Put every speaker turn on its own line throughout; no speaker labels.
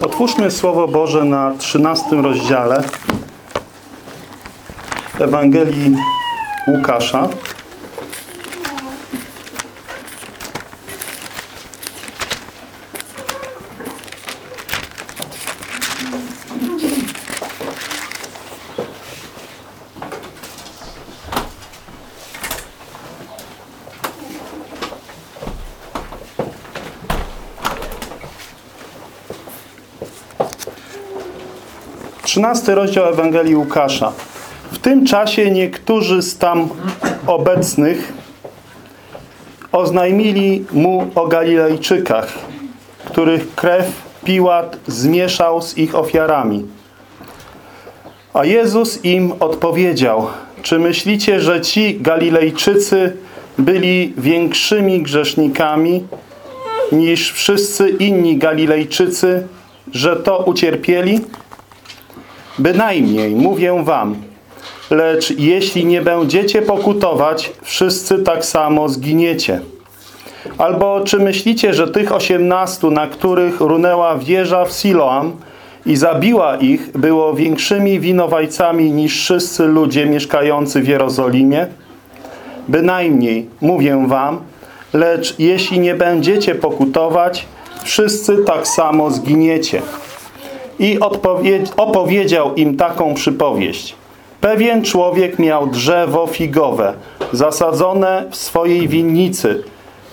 Otwórzmy Słowo Boże na 13 rozdziale Ewangelii Łukasza. Trzynasty rozdział Ewangelii Łukasza. W tym czasie niektórzy z tam obecnych oznajmili mu o Galilejczykach, których krew Piłat zmieszał z ich ofiarami. A Jezus im odpowiedział, czy myślicie, że ci Galilejczycy byli większymi grzesznikami niż wszyscy inni Galilejczycy, że to ucierpieli? Bynajmniej, mówię wam, lecz jeśli nie będziecie pokutować, wszyscy tak samo zginiecie. Albo czy myślicie, że tych osiemnastu, na których runęła wieża w Siloam i zabiła ich, było większymi winowajcami niż wszyscy ludzie mieszkający w Jerozolimie? Bynajmniej, mówię wam, lecz jeśli nie będziecie pokutować, wszyscy tak samo zginiecie. I opowiedział im taką przypowieść. Pewien człowiek miał drzewo figowe zasadzone w swojej winnicy.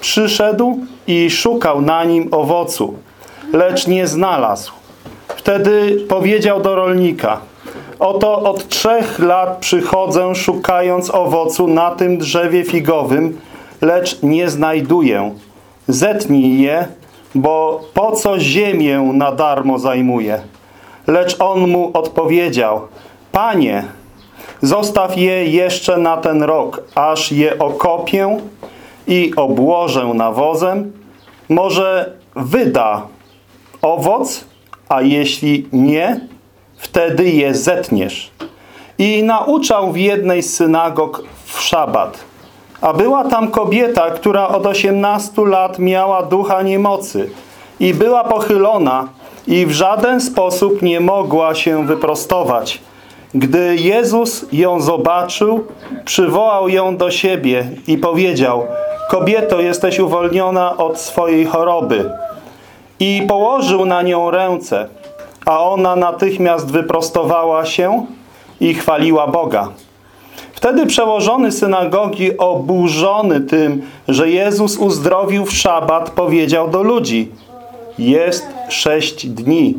Przyszedł i szukał na nim owocu, lecz nie znalazł. Wtedy powiedział do rolnika, oto od trzech lat przychodzę szukając owocu na tym drzewie figowym, lecz nie znajduję. Zetnij je, bo po co ziemię na darmo zajmuje? Lecz on mu odpowiedział, Panie, zostaw je jeszcze na ten rok, aż je okopię i obłożę nawozem. Może wyda owoc, a jeśli nie, wtedy je zetniesz. I nauczał w jednej z synagog w szabat. A była tam kobieta, która od 18 lat miała ducha niemocy i była pochylona i w żaden sposób nie mogła się wyprostować. Gdy Jezus ją zobaczył, przywołał ją do siebie i powiedział Kobieto, jesteś uwolniona od swojej choroby. I położył na nią ręce, a ona natychmiast wyprostowała się i chwaliła Boga. Wtedy przełożony synagogi, oburzony tym, że Jezus uzdrowił w szabat, powiedział do ludzi Jest sześć dni,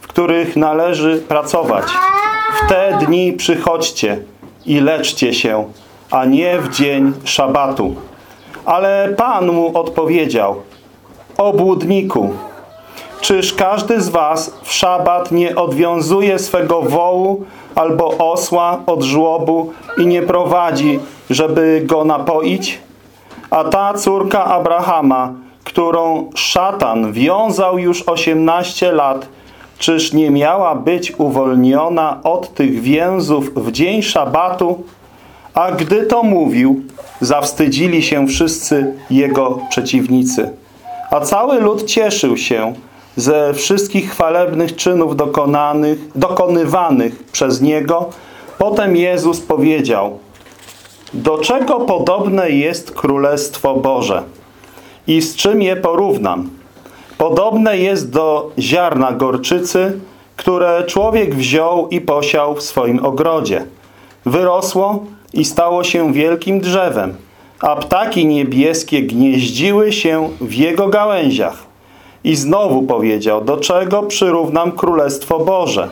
w których należy pracować. W te dni przychodźcie i leczcie się, a nie w dzień szabatu. Ale Pan mu odpowiedział Obłudniku, czyż każdy z was w szabat nie odwiązuje swego wołu albo osła od żłobu i nie prowadzi, żeby go napoić? A ta córka Abrahama, którą szatan wiązał już 18 lat, czyż nie miała być uwolniona od tych więzów w dzień szabatu? A gdy to mówił, zawstydzili się wszyscy jego przeciwnicy. A cały lud cieszył się ze wszystkich chwalebnych czynów dokonanych, dokonywanych przez niego. Potem Jezus powiedział, do czego podobne jest Królestwo Boże i z czym je porównam? Podobne jest do ziarna gorczycy, które człowiek wziął i posiał w swoim ogrodzie. Wyrosło i stało się wielkim drzewem, a ptaki niebieskie gnieździły się w jego gałęziach. I znowu powiedział, do czego przyrównam Królestwo Boże.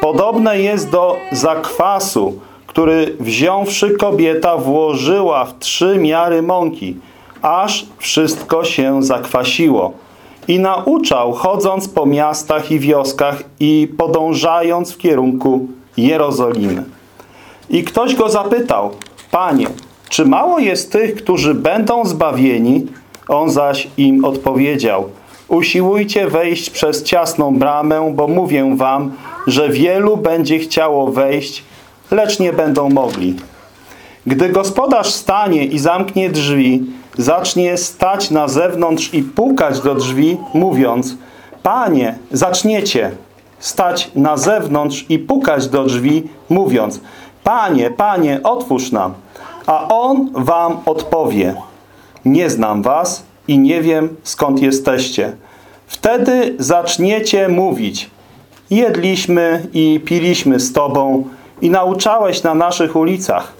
Podobne jest do zakwasu, który wziąwszy kobieta włożyła w trzy miary mąki, aż wszystko się zakwasiło. I nauczał, chodząc po miastach i wioskach i podążając w kierunku Jerozolimy. I ktoś go zapytał, Panie, czy mało jest tych, którzy będą zbawieni? On zaś im odpowiedział, usiłujcie wejść przez ciasną bramę, bo mówię wam, że wielu będzie chciało wejść, lecz nie będą mogli. Gdy gospodarz stanie i zamknie drzwi, zacznie stać na zewnątrz i pukać do drzwi, mówiąc Panie, zaczniecie stać na zewnątrz i pukać do drzwi, mówiąc Panie, Panie, otwórz nam. A On wam odpowie Nie znam was i nie wiem skąd jesteście. Wtedy zaczniecie mówić Jedliśmy i piliśmy z Tobą i nauczałeś na naszych ulicach.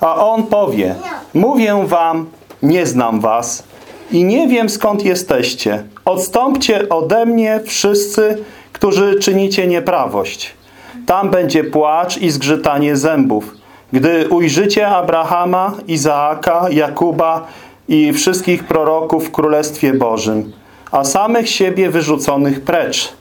A On powie Mówię wam, nie znam was i nie wiem skąd jesteście. Odstąpcie ode mnie wszyscy, którzy czynicie nieprawość. Tam będzie płacz i zgrzytanie zębów, gdy ujrzycie Abrahama, Izaaka, Jakuba i wszystkich proroków w Królestwie Bożym, a samych siebie wyrzuconych precz.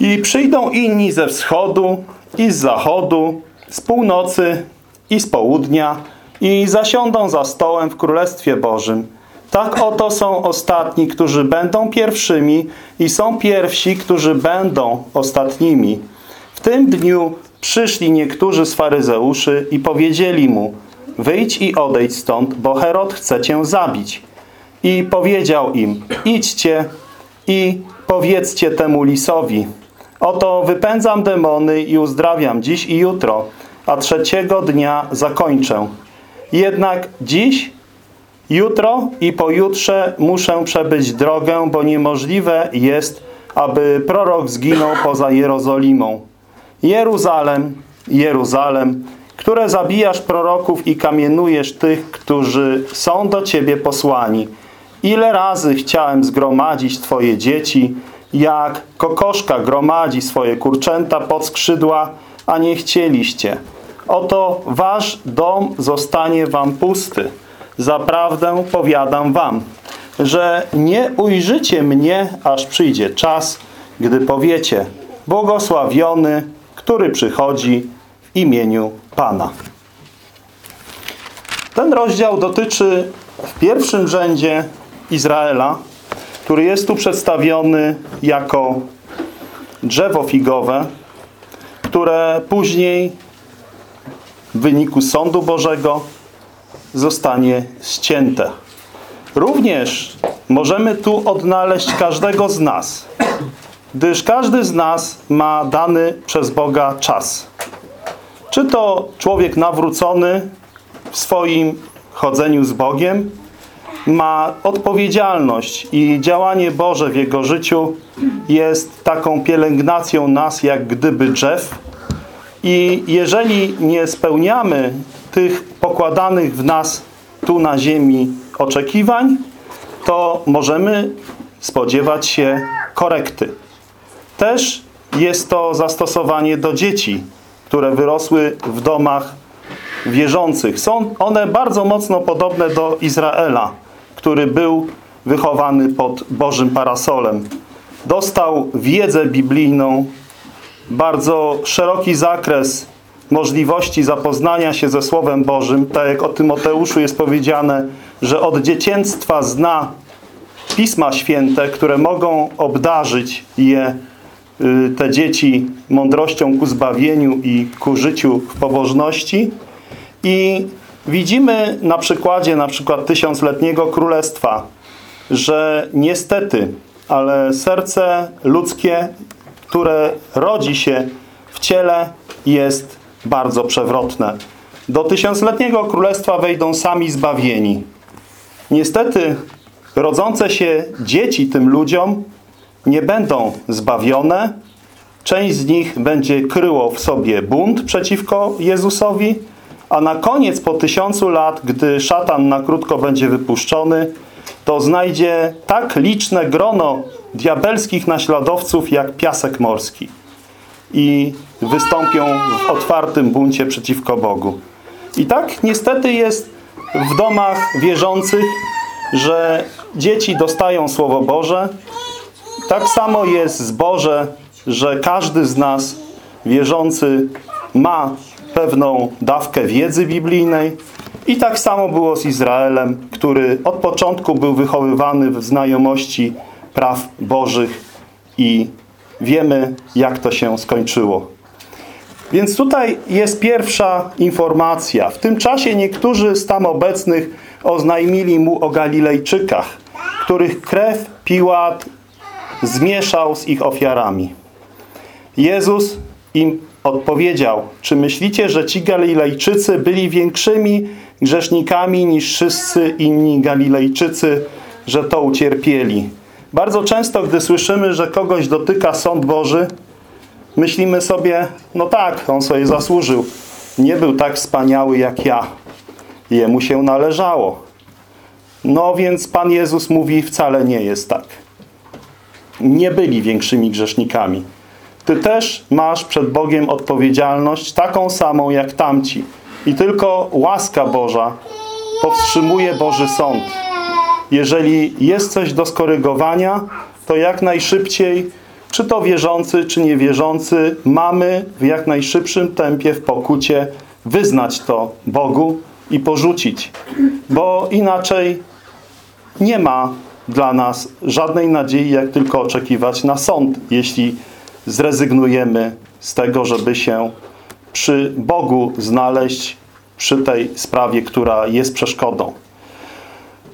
I przyjdą inni ze wschodu i z zachodu, z północy i z południa i zasiądą za stołem w Królestwie Bożym. Tak oto są ostatni, którzy będą pierwszymi i są pierwsi, którzy będą ostatnimi. W tym dniu przyszli niektórzy z faryzeuszy i powiedzieli mu Wyjdź i odejdź stąd, bo Herod chce cię zabić. I powiedział im Idźcie i powiedzcie temu lisowi Oto wypędzam demony i uzdrawiam dziś i jutro, a trzeciego dnia zakończę. Jednak dziś Jutro i pojutrze muszę przebyć drogę, bo niemożliwe jest, aby prorok zginął poza Jerozolimą. Jeruzalem, Jeruzalem, które zabijasz proroków i kamienujesz tych, którzy są do Ciebie posłani. Ile razy chciałem zgromadzić Twoje dzieci, jak kokoszka gromadzi swoje kurczęta pod skrzydła, a nie chcieliście. Oto wasz dom zostanie wam pusty. Zaprawdę powiadam wam, że nie ujrzycie mnie, aż przyjdzie czas, gdy powiecie błogosławiony, który przychodzi w imieniu Pana. Ten rozdział dotyczy w pierwszym rzędzie Izraela, który jest tu przedstawiony jako drzewo figowe, które później w wyniku sądu Bożego zostanie ścięte. Również możemy tu odnaleźć każdego z nas, gdyż każdy z nas ma dany przez Boga czas. Czy to człowiek nawrócony w swoim chodzeniu z Bogiem, ma odpowiedzialność i działanie Boże w jego życiu jest taką pielęgnacją nas jak gdyby drzew i jeżeli nie spełniamy tych pokładanych w nas tu na ziemi oczekiwań, to możemy spodziewać się korekty. Też jest to zastosowanie do dzieci, które wyrosły w domach wierzących. Są one bardzo mocno podobne do Izraela, który był wychowany pod Bożym parasolem. Dostał wiedzę biblijną, bardzo szeroki zakres możliwości zapoznania się ze Słowem Bożym. Tak jak o Tymoteuszu jest powiedziane, że od dzieciństwa zna Pisma Święte, które mogą obdarzyć je y, te dzieci mądrością ku zbawieniu i ku życiu w pobożności. I widzimy na przykładzie na przykład tysiącletniego królestwa, że niestety, ale serce ludzkie, które rodzi się w ciele jest bardzo przewrotne. Do tysiącletniego królestwa wejdą sami zbawieni. Niestety rodzące się dzieci tym ludziom nie będą zbawione. Część z nich będzie kryło w sobie bunt przeciwko Jezusowi, a na koniec po tysiącu lat, gdy szatan na krótko będzie wypuszczony, to znajdzie tak liczne grono diabelskich naśladowców jak piasek morski i wystąpią w otwartym buncie przeciwko Bogu. I tak niestety jest w domach wierzących, że dzieci dostają Słowo Boże. Tak samo jest z Boże, że każdy z nas wierzący ma pewną dawkę wiedzy biblijnej. I tak samo było z Izraelem, który od początku był wychowywany w znajomości praw Bożych i wiemy, jak to się skończyło. Więc tutaj jest pierwsza informacja. W tym czasie niektórzy z tam obecnych oznajmili mu o Galilejczykach, których krew Piłat zmieszał z ich ofiarami. Jezus im odpowiedział, czy myślicie, że ci Galilejczycy byli większymi grzesznikami niż wszyscy inni Galilejczycy, że to ucierpieli? Bardzo często, gdy słyszymy, że kogoś dotyka sąd Boży, myślimy sobie, no tak, on sobie zasłużył. Nie był tak wspaniały jak ja. Jemu się należało. No więc Pan Jezus mówi, wcale nie jest tak. Nie byli większymi grzesznikami. Ty też masz przed Bogiem odpowiedzialność taką samą jak tamci. I tylko łaska Boża powstrzymuje Boży sąd. Jeżeli jest coś do skorygowania, to jak najszybciej, czy to wierzący, czy niewierzący, mamy w jak najszybszym tempie w pokucie wyznać to Bogu i porzucić. Bo inaczej nie ma dla nas żadnej nadziei, jak tylko oczekiwać na sąd, jeśli zrezygnujemy z tego, żeby się przy Bogu znaleźć przy tej sprawie, która jest przeszkodą.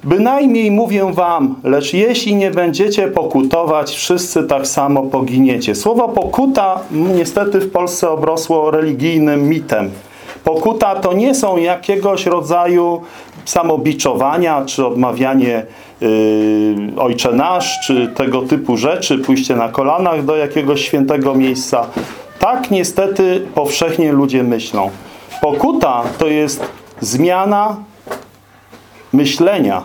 Bynajmniej mówię wam, lecz jeśli nie będziecie pokutować, wszyscy tak samo poginiecie. Słowo pokuta niestety w Polsce obrosło religijnym mitem. Pokuta to nie są jakiegoś rodzaju samobiczowania, czy odmawianie yy, Ojcze Nasz, czy tego typu rzeczy, pójście na kolanach do jakiegoś świętego miejsca. Tak niestety powszechnie ludzie myślą. Pokuta to jest zmiana myślenia.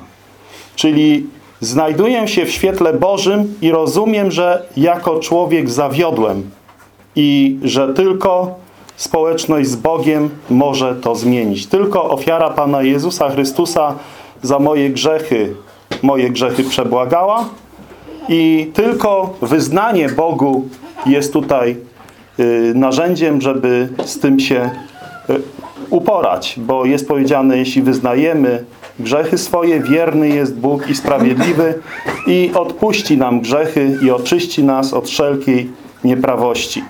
Czyli znajduję się w świetle Bożym i rozumiem, że jako człowiek zawiodłem i że tylko społeczność z Bogiem może to zmienić. Tylko ofiara Pana Jezusa Chrystusa za moje grzechy, moje grzechy przebłagała i tylko wyznanie Bogu jest tutaj y, narzędziem, żeby z tym się y, uporać, bo jest powiedziane, jeśli wyznajemy grzechy swoje, wierny jest Bóg i sprawiedliwy i odpuści nam grzechy i oczyści nas od wszelkiej nieprawości.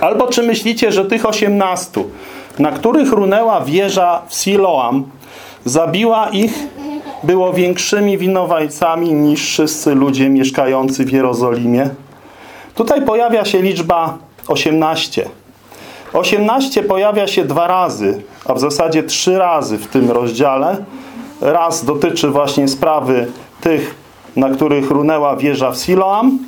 Albo czy myślicie, że tych osiemnastu, na których runęła wieża w Siloam, zabiła ich, było większymi winowajcami niż wszyscy ludzie mieszkający w Jerozolimie? Tutaj pojawia się liczba 18. 18 pojawia się dwa razy, a w zasadzie trzy razy w tym rozdziale. Raz dotyczy właśnie sprawy tych, na których runęła wieża w Siloam,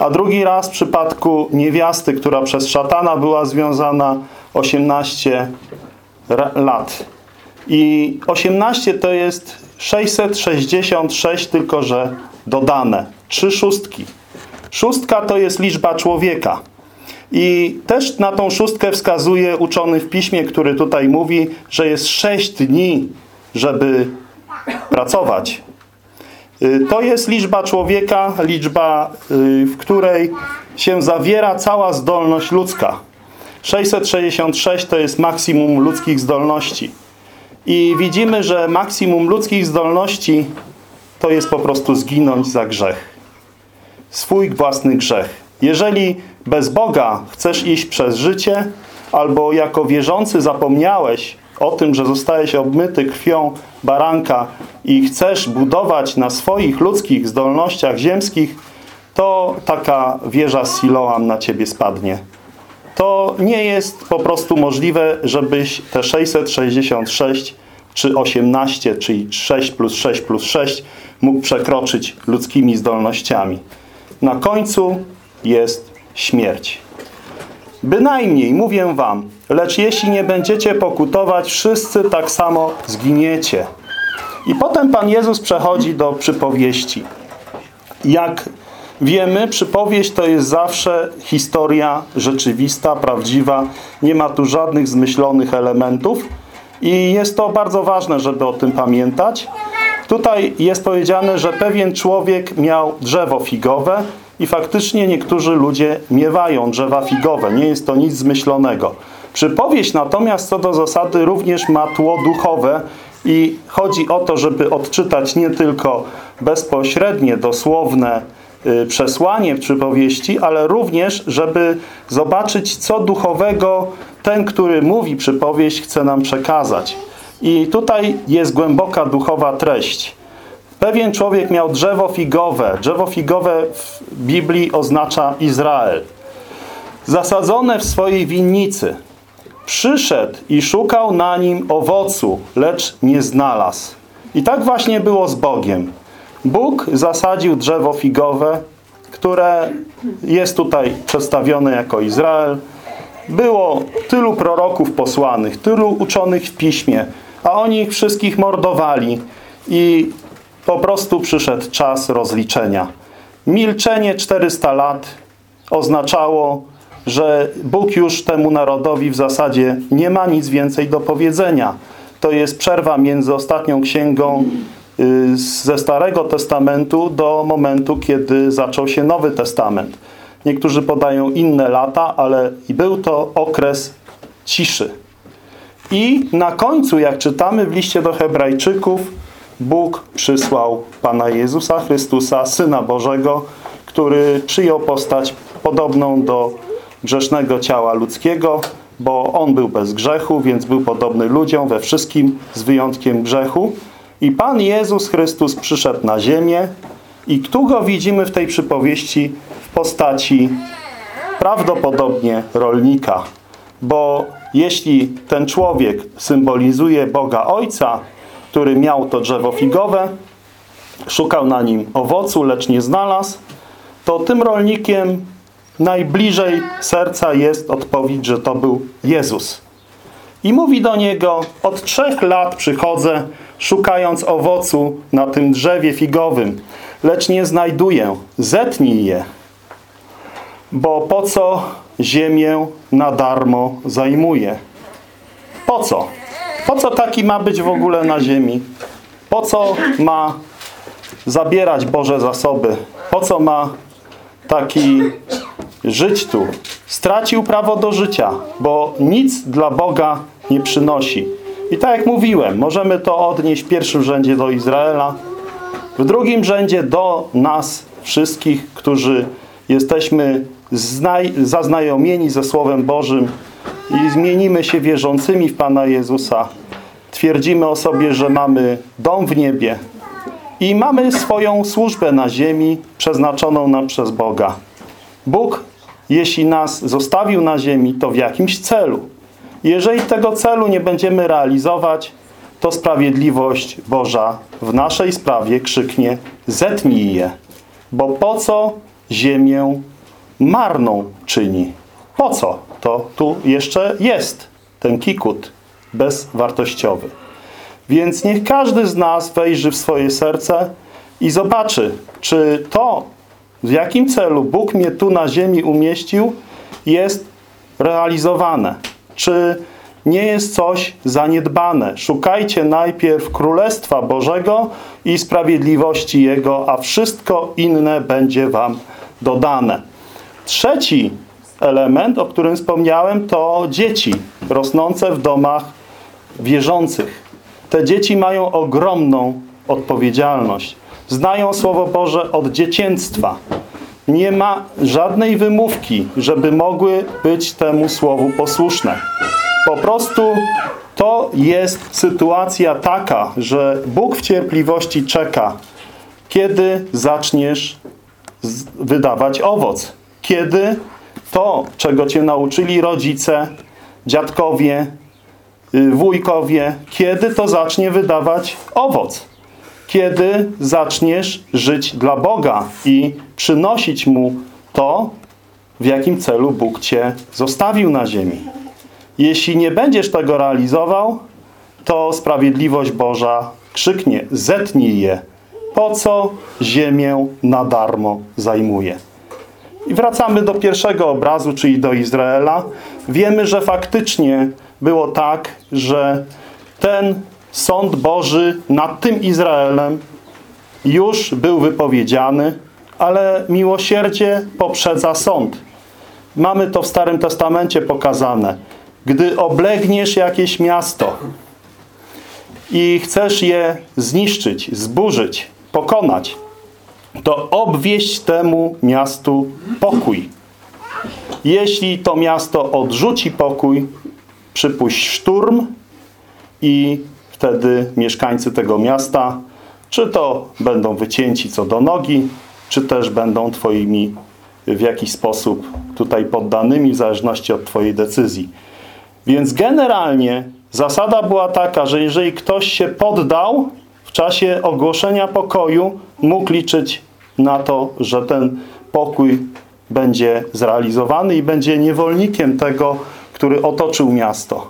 a drugi raz w przypadku niewiasty, która przez szatana była związana 18 lat. I 18 to jest 666, tylko że dodane. Trzy szóstki. Szóstka to jest liczba człowieka. I też na tą szóstkę wskazuje uczony w piśmie, który tutaj mówi, że jest sześć dni, żeby pracować. Y, to jest liczba człowieka, liczba, y, w której się zawiera cała zdolność ludzka. 666 to jest maksimum ludzkich zdolności. I widzimy, że maksimum ludzkich zdolności to jest po prostu zginąć za grzech. Swój własny grzech. Jeżeli bez Boga chcesz iść przez życie, albo jako wierzący zapomniałeś o tym, że zostałeś obmyty krwią baranka i chcesz budować na swoich ludzkich zdolnościach ziemskich, to taka wieża Siloam na ciebie spadnie. To nie jest po prostu możliwe, żebyś te 666 czy 18, czyli 6 plus 6 plus 6 mógł przekroczyć ludzkimi zdolnościami. Na końcu jest śmierć. Bynajmniej, mówię wam, lecz jeśli nie będziecie pokutować, wszyscy tak samo zginiecie. I potem Pan Jezus przechodzi do przypowieści. Jak wiemy, przypowieść to jest zawsze historia rzeczywista, prawdziwa. Nie ma tu żadnych zmyślonych elementów. I jest to bardzo ważne, żeby o tym pamiętać. Tutaj jest powiedziane, że pewien człowiek miał drzewo figowe i faktycznie niektórzy ludzie miewają drzewa figowe. Nie jest to nic zmyślonego. Przypowieść natomiast co do zasady również ma tło duchowe i chodzi o to, żeby odczytać nie tylko bezpośrednie, dosłowne y, przesłanie w przypowieści, ale również, żeby zobaczyć, co duchowego ten, który mówi przypowieść, chce nam przekazać. I tutaj jest głęboka duchowa treść. Pewien człowiek miał drzewo figowe. Drzewo figowe w Biblii oznacza Izrael. Zasadzone w swojej winnicy. Przyszedł i szukał na nim owocu, lecz nie znalazł. I tak właśnie było z Bogiem. Bóg zasadził drzewo figowe, które jest tutaj przedstawione jako Izrael. Było tylu proroków posłanych, tylu uczonych w piśmie, a oni ich wszystkich mordowali i po prostu przyszedł czas rozliczenia. Milczenie 400 lat oznaczało, że Bóg już temu narodowi w zasadzie nie ma nic więcej do powiedzenia. To jest przerwa między ostatnią księgą y, ze Starego Testamentu do momentu, kiedy zaczął się Nowy Testament. Niektórzy podają inne lata, ale był to okres ciszy. I na końcu, jak czytamy w liście do Hebrajczyków, Bóg przysłał Pana Jezusa Chrystusa, Syna Bożego, który przyjął postać podobną do grzesznego ciała ludzkiego, bo On był bez grzechu, więc był podobny ludziom we wszystkim z wyjątkiem grzechu. I Pan Jezus Chrystus przyszedł na ziemię i tu go widzimy w tej przypowieści w postaci prawdopodobnie rolnika. Bo jeśli ten człowiek symbolizuje Boga Ojca, który miał to drzewo figowe, szukał na nim owocu, lecz nie znalazł, to tym rolnikiem najbliżej serca jest odpowiedź, że to był Jezus. I mówi do niego, od trzech lat przychodzę, szukając owocu na tym drzewie figowym, lecz nie znajduję. Zetnij je, bo po co ziemię na darmo zajmuje? Po co? Po co taki ma być w ogóle na ziemi? Po co ma zabierać Boże zasoby? Po co ma taki żyć tu? Stracił prawo do życia, bo nic dla Boga nie przynosi. I tak jak mówiłem, możemy to odnieść w pierwszym rzędzie do Izraela, w drugim rzędzie do nas wszystkich, którzy jesteśmy zaznajomieni ze Słowem Bożym i zmienimy się wierzącymi w Pana Jezusa. Twierdzimy o sobie, że mamy dom w niebie i mamy swoją służbę na ziemi przeznaczoną nam przez Boga. Bóg, jeśli nas zostawił na ziemi, to w jakimś celu. Jeżeli tego celu nie będziemy realizować, to sprawiedliwość Boża w naszej sprawie krzyknie zetnij je, bo po co ziemię marną czyni? Po co? To tu jeszcze jest ten kikut bezwartościowy. Więc niech każdy z nas wejrzy w swoje serce i zobaczy, czy to, w jakim celu Bóg mnie tu na ziemi umieścił, jest realizowane. Czy nie jest coś zaniedbane. Szukajcie najpierw Królestwa Bożego i sprawiedliwości Jego, a wszystko inne będzie wam dodane. Trzeci element, o którym wspomniałem, to dzieci rosnące w domach wierzących. Te dzieci mają ogromną odpowiedzialność. Znają Słowo Boże od dzieciństwa. Nie ma żadnej wymówki, żeby mogły być temu Słowu posłuszne. Po prostu to jest sytuacja taka, że Bóg w cierpliwości czeka, kiedy zaczniesz wydawać owoc. Kiedy to, czego cię nauczyli rodzice, dziadkowie, y, wujkowie, kiedy to zacznie wydawać owoc. Kiedy zaczniesz żyć dla Boga i przynosić Mu to, w jakim celu Bóg cię zostawił na ziemi. Jeśli nie będziesz tego realizował, to sprawiedliwość Boża krzyknie, zetnij je. Po co ziemię na darmo zajmuje? I wracamy do pierwszego obrazu, czyli do Izraela. Wiemy, że faktycznie było tak, że ten sąd Boży nad tym Izraelem już był wypowiedziany, ale miłosierdzie poprzedza sąd. Mamy to w Starym Testamencie pokazane. Gdy oblegniesz jakieś miasto i chcesz je zniszczyć, zburzyć, pokonać, to obwieść temu miastu pokój. Jeśli to miasto odrzuci pokój, przypuść szturm i wtedy mieszkańcy tego miasta Czy to będą wycięci co do nogi, czy też będą Twoimi w jakiś sposób tutaj poddanymi w zależności od Twojej decyzji. Więc generalnie zasada była taka, że jeżeli ktoś się poddał w czasie ogłoszenia pokoju, mógł liczyć na to, że ten pokój będzie zrealizowany i będzie niewolnikiem tego, który otoczył miasto.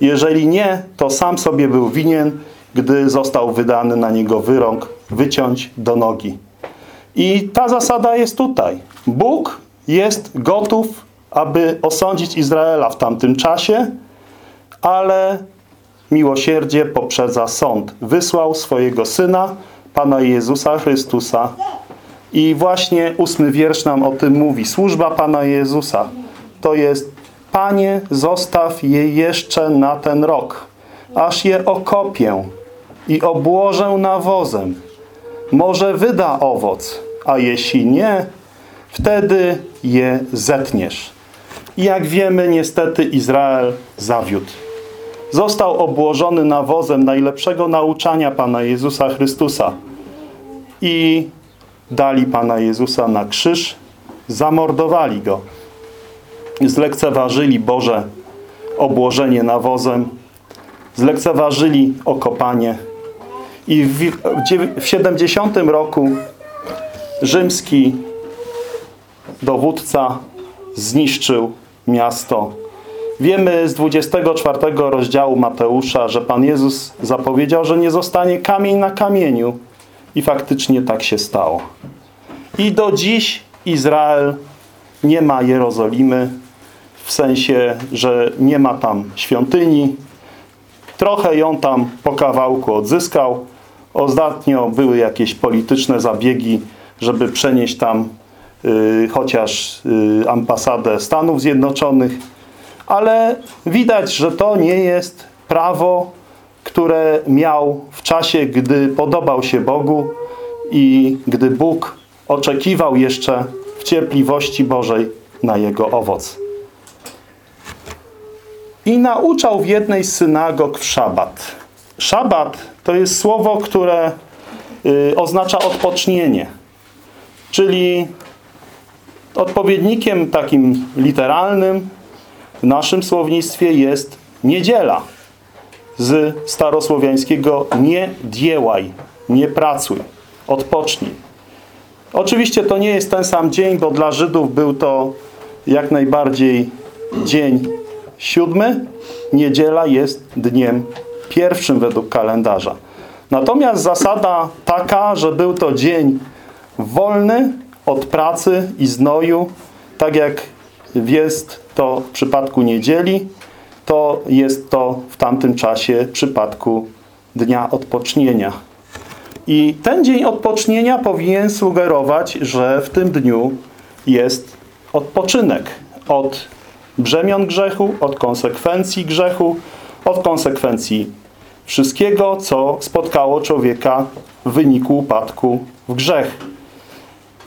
Jeżeli nie, to sam sobie był winien, gdy został wydany na niego wyrok, wyciąć do nogi. I ta zasada jest tutaj. Bóg jest gotów, aby osądzić Izraela w tamtym czasie, ale miłosierdzie poprzedza sąd. Wysłał swojego Syna, Pana Jezusa Chrystusa. I właśnie ósmy wiersz nam o tym mówi. Służba Pana Jezusa to jest Panie, zostaw je jeszcze na ten rok, aż je okopię i obłożę nawozem. Może wyda owoc, a jeśli nie, wtedy je zetniesz. I jak wiemy, niestety Izrael zawiódł. Został obłożony nawozem najlepszego nauczania Pana Jezusa Chrystusa i dali Pana Jezusa na krzyż, zamordowali Go. Zlekceważyli Boże obłożenie nawozem, zlekceważyli okopanie i w, w 70 roku rzymski dowódca zniszczył miasto. Wiemy z 24 rozdziału Mateusza, że Pan Jezus zapowiedział, że nie zostanie kamień na kamieniu i faktycznie tak się stało. I do dziś Izrael nie ma Jerozolimy, w sensie, że nie ma tam świątyni. Trochę ją tam po kawałku odzyskał. Ostatnio były jakieś polityczne zabiegi, żeby przenieść tam y, chociaż y, ambasadę Stanów Zjednoczonych. Ale widać, że to nie jest prawo, które miał w czasie, gdy podobał się Bogu i gdy Bóg oczekiwał jeszcze w cierpliwości Bożej na jego owoc. I nauczał w jednej z synagog w szabat. Szabat to jest słowo, które y, oznacza odpocznienie. Czyli odpowiednikiem takim literalnym w naszym słownictwie jest niedziela. Z starosłowiańskiego nie dziełaj, nie pracuj, odpocznij. Oczywiście to nie jest ten sam dzień, bo dla Żydów był to jak najbardziej dzień siódmy. Niedziela jest dniem pierwszym według kalendarza. Natomiast zasada taka, że był to dzień wolny od pracy i znoju, tak jak jest to w przypadku niedzieli, to jest to w tamtym czasie w przypadku dnia odpocznienia. I ten dzień odpocznienia powinien sugerować, że w tym dniu jest odpoczynek od brzemion grzechu, od konsekwencji grzechu, od konsekwencji wszystkiego, co spotkało człowieka w wyniku upadku w grzech.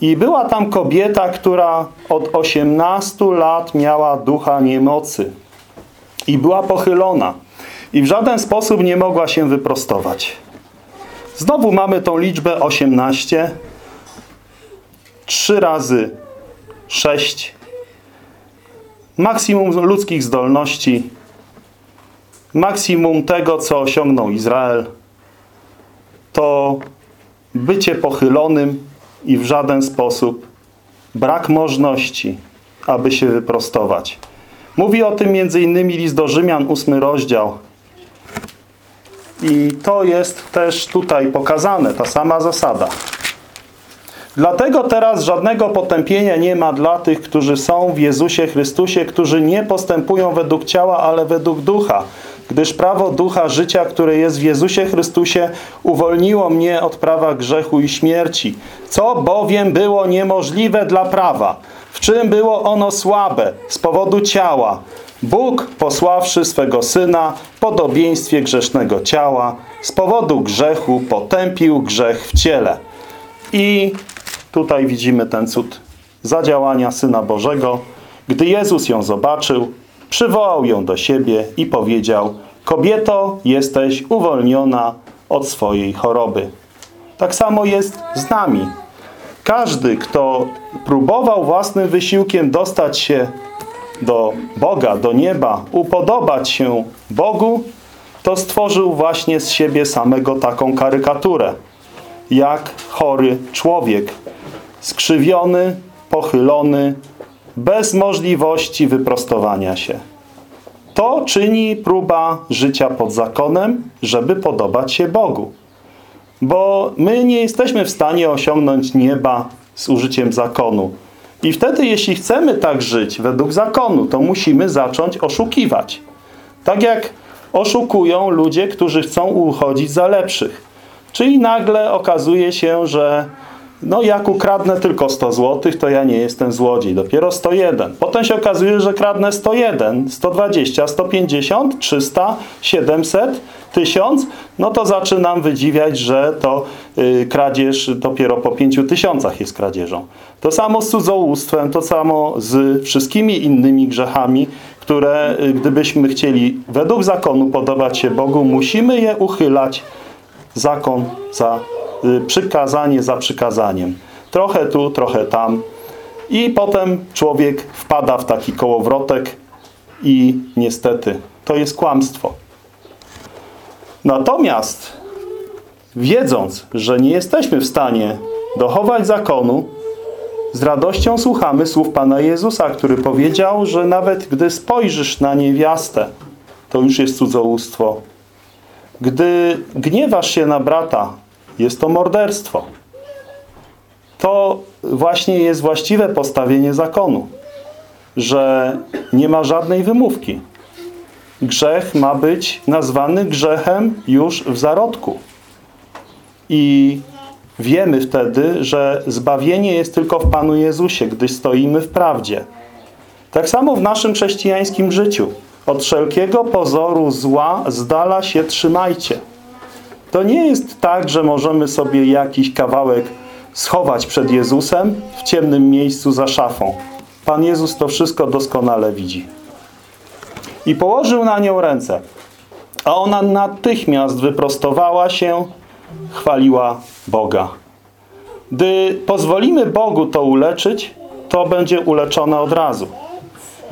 I była tam kobieta, która od 18 lat miała ducha niemocy i była pochylona i w żaden sposób nie mogła się wyprostować. Znowu mamy tą liczbę 18. 3 razy 6. Maksimum ludzkich zdolności. Maksimum tego, co osiągnął Izrael. To bycie pochylonym i w żaden sposób brak możności, aby się wyprostować. Mówi o tym m.in. list do Rzymian, ósmy rozdział. I to jest też tutaj pokazane, ta sama zasada. Dlatego teraz żadnego potępienia nie ma dla tych, którzy są w Jezusie Chrystusie, którzy nie postępują według ciała, ale według ducha. Gdyż prawo ducha życia, które jest w Jezusie Chrystusie, uwolniło mnie od prawa grzechu i śmierci. Co bowiem było niemożliwe dla prawa? W czym było ono słabe? Z powodu ciała. Bóg, posławszy swego Syna w podobieństwie grzesznego ciała, z powodu grzechu potępił grzech w ciele. I tutaj widzimy ten cud zadziałania Syna Bożego. Gdy Jezus ją zobaczył, przywołał ją do siebie i powiedział Kobieto, jesteś uwolniona od swojej choroby. Tak samo jest z nami. Każdy, kto próbował własnym wysiłkiem dostać się do Boga, do nieba, upodobać się Bogu, to stworzył właśnie z siebie samego taką karykaturę. Jak chory człowiek, skrzywiony, pochylony, bez możliwości wyprostowania się. To czyni próba życia pod zakonem, żeby podobać się Bogu. Bo my nie jesteśmy w stanie osiągnąć nieba z użyciem zakonu. I wtedy, jeśli chcemy tak żyć według zakonu, to musimy zacząć oszukiwać. Tak jak oszukują ludzie, którzy chcą uchodzić za lepszych. Czyli nagle okazuje się, że no jak ukradnę tylko 100 zł, to ja nie jestem złodziej. Dopiero 101. Potem się okazuje, że kradnę 101, 120, 150, 300, 700, 1000. No to zaczynam wydziwiać, że to yy, kradzież dopiero po 5000 jest kradzieżą. To samo z cudzołóstwem, to samo z wszystkimi innymi grzechami, które yy, gdybyśmy chcieli według zakonu podobać się Bogu, musimy je uchylać zakon za przykazanie za przykazaniem. Trochę tu, trochę tam. I potem człowiek wpada w taki kołowrotek i niestety to jest kłamstwo. Natomiast wiedząc, że nie jesteśmy w stanie dochować zakonu, z radością słuchamy słów Pana Jezusa, który powiedział, że nawet gdy spojrzysz na niewiastę, to już jest cudzołóstwo. Gdy gniewasz się na brata, jest to morderstwo. To właśnie jest właściwe postawienie zakonu, że nie ma żadnej wymówki. Grzech ma być nazwany grzechem już w zarodku. I wiemy wtedy, że zbawienie jest tylko w Panu Jezusie, gdy stoimy w prawdzie. Tak samo w naszym chrześcijańskim życiu. Od wszelkiego pozoru zła z dala się trzymajcie. To nie jest tak, że możemy sobie jakiś kawałek schować przed Jezusem w ciemnym miejscu za szafą. Pan Jezus to wszystko doskonale widzi. I położył na nią ręce, a ona natychmiast wyprostowała się, chwaliła Boga. Gdy pozwolimy Bogu to uleczyć, to będzie uleczone od razu.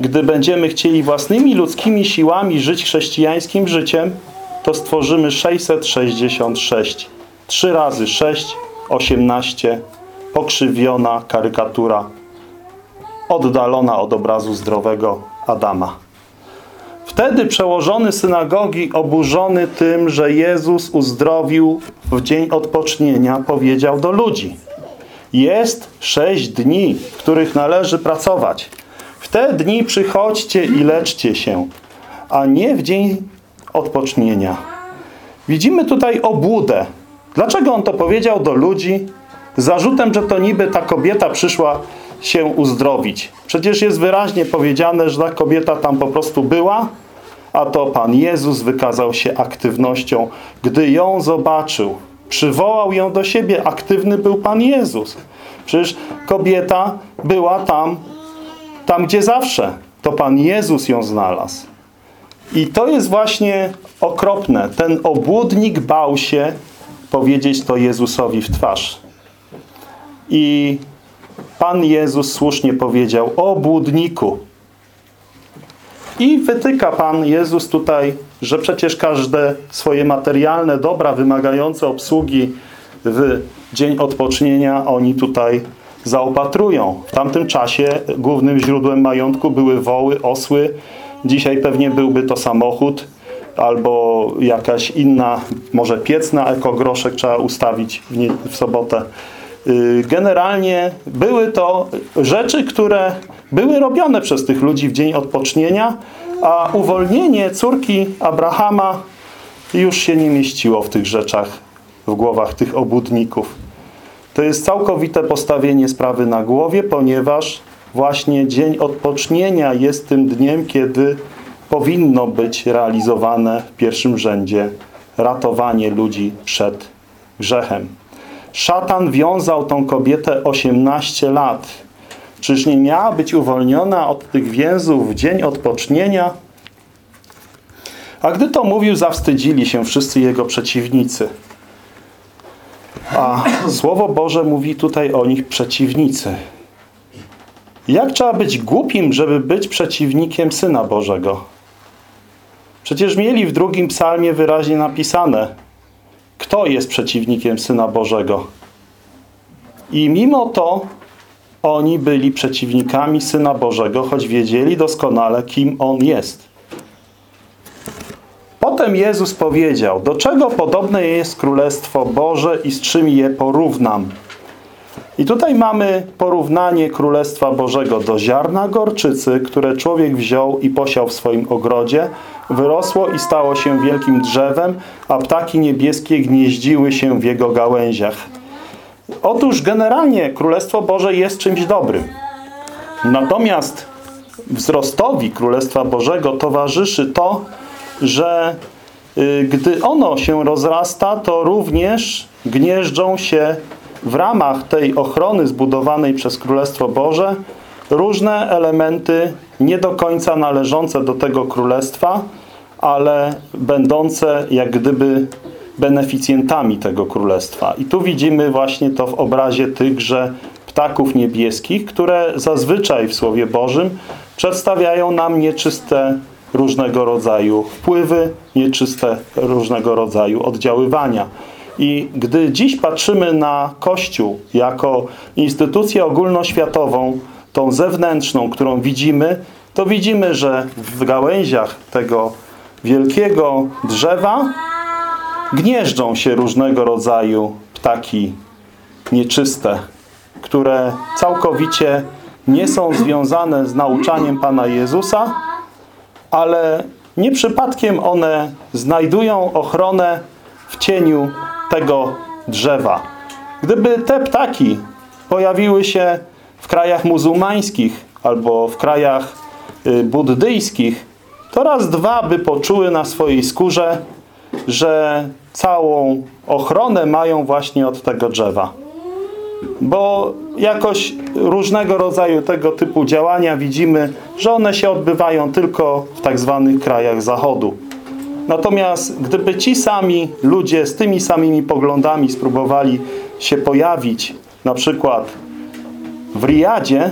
Gdy będziemy chcieli własnymi ludzkimi siłami żyć chrześcijańskim życiem, to stworzymy 666. 3 razy 6, 18, pokrzywiona karykatura, oddalona od obrazu zdrowego Adama. Wtedy przełożony synagogi, oburzony tym, że Jezus uzdrowił w dzień odpocznienia, powiedział do ludzi Jest sześć dni, w których należy pracować. W te dni przychodźcie i leczcie się, a nie w dzień odpocznienia. Widzimy tutaj obłudę. Dlaczego on to powiedział do ludzi? Zarzutem, że to niby ta kobieta przyszła się uzdrowić. Przecież jest wyraźnie powiedziane, że ta kobieta tam po prostu była, a to Pan Jezus wykazał się aktywnością. Gdy ją zobaczył, przywołał ją do siebie. Aktywny był Pan Jezus. Przecież kobieta była tam, tam gdzie zawsze. To Pan Jezus ją znalazł. I to jest właśnie okropne. Ten obłudnik bał się powiedzieć to Jezusowi w twarz. I Pan Jezus słusznie powiedział, obłudniku. I wytyka Pan Jezus tutaj, że przecież każde swoje materialne dobra wymagające obsługi w dzień odpocznienia oni tutaj zaopatrują. W tamtym czasie głównym źródłem majątku były woły, osły. Dzisiaj pewnie byłby to samochód albo jakaś inna, może piec na ekogroszek trzeba ustawić w, nie, w sobotę. Generalnie były to rzeczy, które były robione przez tych ludzi w dzień odpocznienia, a uwolnienie córki Abrahama już się nie mieściło w tych rzeczach, w głowach tych obudników. To jest całkowite postawienie sprawy na głowie, ponieważ właśnie dzień odpocznienia jest tym dniem, kiedy powinno być realizowane w pierwszym rzędzie ratowanie ludzi przed grzechem. Szatan wiązał tą kobietę 18 lat. Czyż nie miała być uwolniona od tych więzów w dzień odpocznienia? A gdy to mówił, zawstydzili się wszyscy jego przeciwnicy. A Słowo Boże mówi tutaj o nich przeciwnicy. Jak trzeba być głupim, żeby być przeciwnikiem Syna Bożego? Przecież mieli w drugim psalmie wyraźnie napisane, kto jest przeciwnikiem Syna Bożego. I mimo to oni byli przeciwnikami Syna Bożego, choć wiedzieli doskonale, kim On jest. Potem Jezus powiedział, do czego podobne jest Królestwo Boże i z czym je porównam. I tutaj mamy porównanie Królestwa Bożego do ziarna gorczycy, które człowiek wziął i posiał w swoim ogrodzie, wyrosło i stało się wielkim drzewem, a ptaki niebieskie gnieździły się w jego gałęziach. Otóż generalnie Królestwo Boże jest czymś dobrym. Natomiast wzrostowi Królestwa Bożego towarzyszy to, że y, gdy ono się rozrasta, to również gnieżdżą się w ramach tej ochrony zbudowanej przez Królestwo Boże różne elementy nie do końca należące do tego Królestwa, ale będące jak gdyby beneficjentami tego Królestwa. I tu widzimy właśnie to w obrazie tychże ptaków niebieskich, które zazwyczaj w Słowie Bożym przedstawiają nam nieczyste różnego rodzaju wpływy, nieczyste różnego rodzaju oddziaływania. I gdy dziś patrzymy na Kościół jako instytucję ogólnoświatową, tą zewnętrzną, którą widzimy, to widzimy, że w gałęziach tego wielkiego drzewa gnieżdżą się różnego rodzaju ptaki nieczyste, które całkowicie nie są związane z nauczaniem Pana Jezusa, ale nie przypadkiem one znajdują ochronę w cieniu tego drzewa. Gdyby te ptaki pojawiły się w krajach muzułmańskich albo w krajach y, buddyjskich, to raz dwa by poczuły na swojej skórze, że całą ochronę mają właśnie od tego drzewa. Bo jakoś różnego rodzaju tego typu działania widzimy, że one się odbywają tylko w tak zwanych krajach zachodu. Natomiast gdyby ci sami ludzie z tymi samymi poglądami spróbowali się pojawić na przykład w Riyadzie,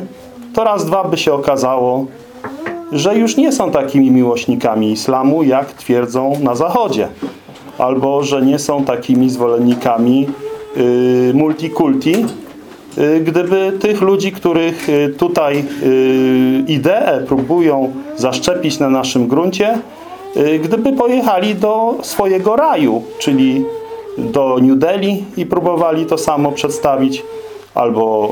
to raz dwa by się okazało, że już nie są takimi miłośnikami islamu, jak twierdzą na zachodzie. Albo, że nie są takimi zwolennikami yy, multikulti, yy, gdyby tych ludzi, których yy, tutaj ideę próbują zaszczepić na naszym gruncie, gdyby pojechali do swojego raju, czyli do New Delhi i próbowali to samo przedstawić, albo